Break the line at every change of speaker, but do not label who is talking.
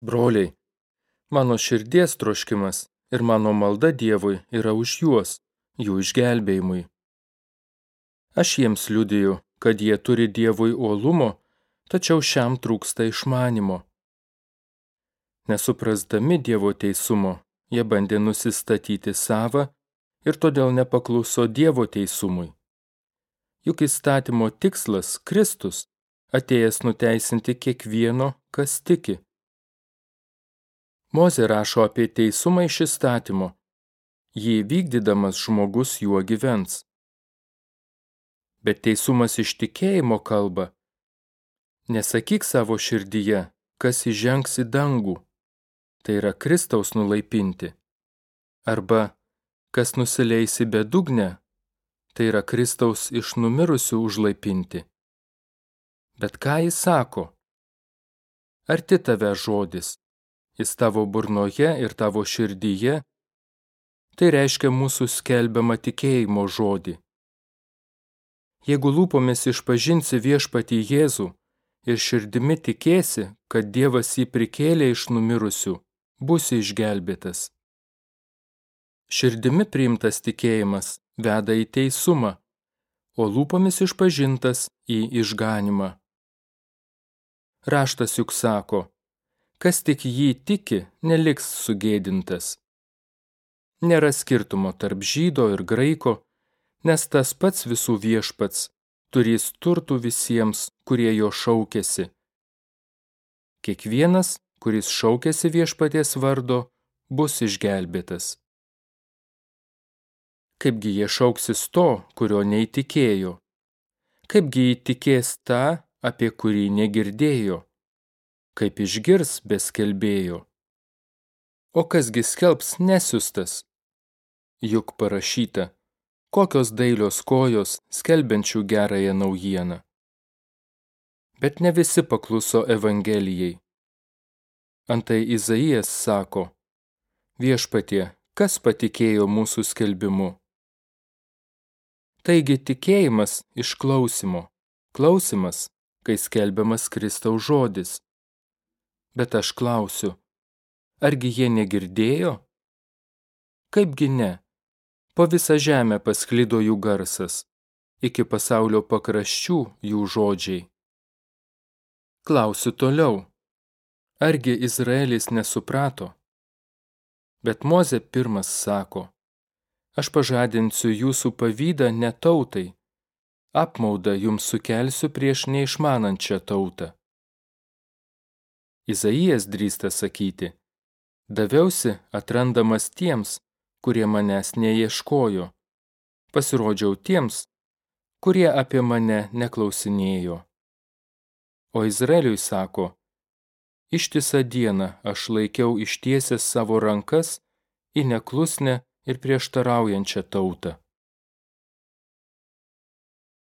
Broliai, mano širdies troškimas ir mano malda Dievui yra už juos, jų išgelbėjimui. Aš jiems liudiju, kad jie turi Dievui uolumo, tačiau šiam trūksta išmanimo. Nesuprasdami Dievo teisumo, jie bandė nusistatyti savą ir todėl nepakluso Dievo teisumui. Juk įstatymo tikslas Kristus, atėjęs nuteisinti kiekvieno, kas tiki. Mozė rašo apie teisumą iš įstatymo. Jį vykdydamas žmogus juo gyvens. Bet teisumas iš tikėjimo kalba. Nesakyk savo širdyje, kas įžengs į dangų. Tai yra Kristaus nulaipinti. Arba kas nusileis į bedugnę. Tai yra Kristaus iš numirusių užlaipinti. Bet ką jis sako? Arti tave žodis jis tavo burnoje ir tavo širdyje, tai reiškia mūsų skelbiamą tikėjimo žodį. Jeigu lūpomis išpažinsi viešpatį Jėzų ir širdimi tikėsi, kad Dievas jį prikėlė iš numirusių, būsi išgelbėtas. Širdimi priimtas tikėjimas veda į teisumą, o lūpomis išpažintas į išganimą. Raštas juk sako, kas tik jį tiki, neliks sugėdintas. Nėra skirtumo tarp žydo ir graiko, nes tas pats visų viešpats turės turtų visiems, kurie jo šaukėsi. Kiekvienas, kuris šaukėsi viešpaties vardo, bus išgelbėtas. Kaipgi jie šauksis to, kurio neįtikėjo? Kaipgi įtikės tą, apie kurį negirdėjo? Kaip išgirs be skelbėjo. O kasgi skelbs nesiustas? Juk parašyta, kokios dailios kojos skelbiančių gerąją naujieną. Bet ne visi pakluso Evangelijai. Antai Izaijas sako, viešpatie, kas patikėjo mūsų skelbimu? Taigi tikėjimas iš klausimo, klausimas, kai skelbiamas Kristaus žodis. Bet aš klausiu, argi jie negirdėjo? Kaipgi ne? Po visą žemę pasklido jų garsas, iki pasaulio pakraščių jų žodžiai. Klausiu toliau, argi Izraelis nesuprato? Bet Moze pirmas sako, aš pažadinsiu jūsų pavydą ne tautai, apmaudą jums sukelsiu prieš neišmanančią tautą. Izaijas drįsta sakyti, daviausi atrandamas tiems, kurie manęs neieškojo, pasirodžiau tiems, kurie apie mane neklausinėjo. O Izraeliui sako, ištisą dieną aš laikiau ištiesęs savo rankas į neklusnę ir prieštaraujančią tautą.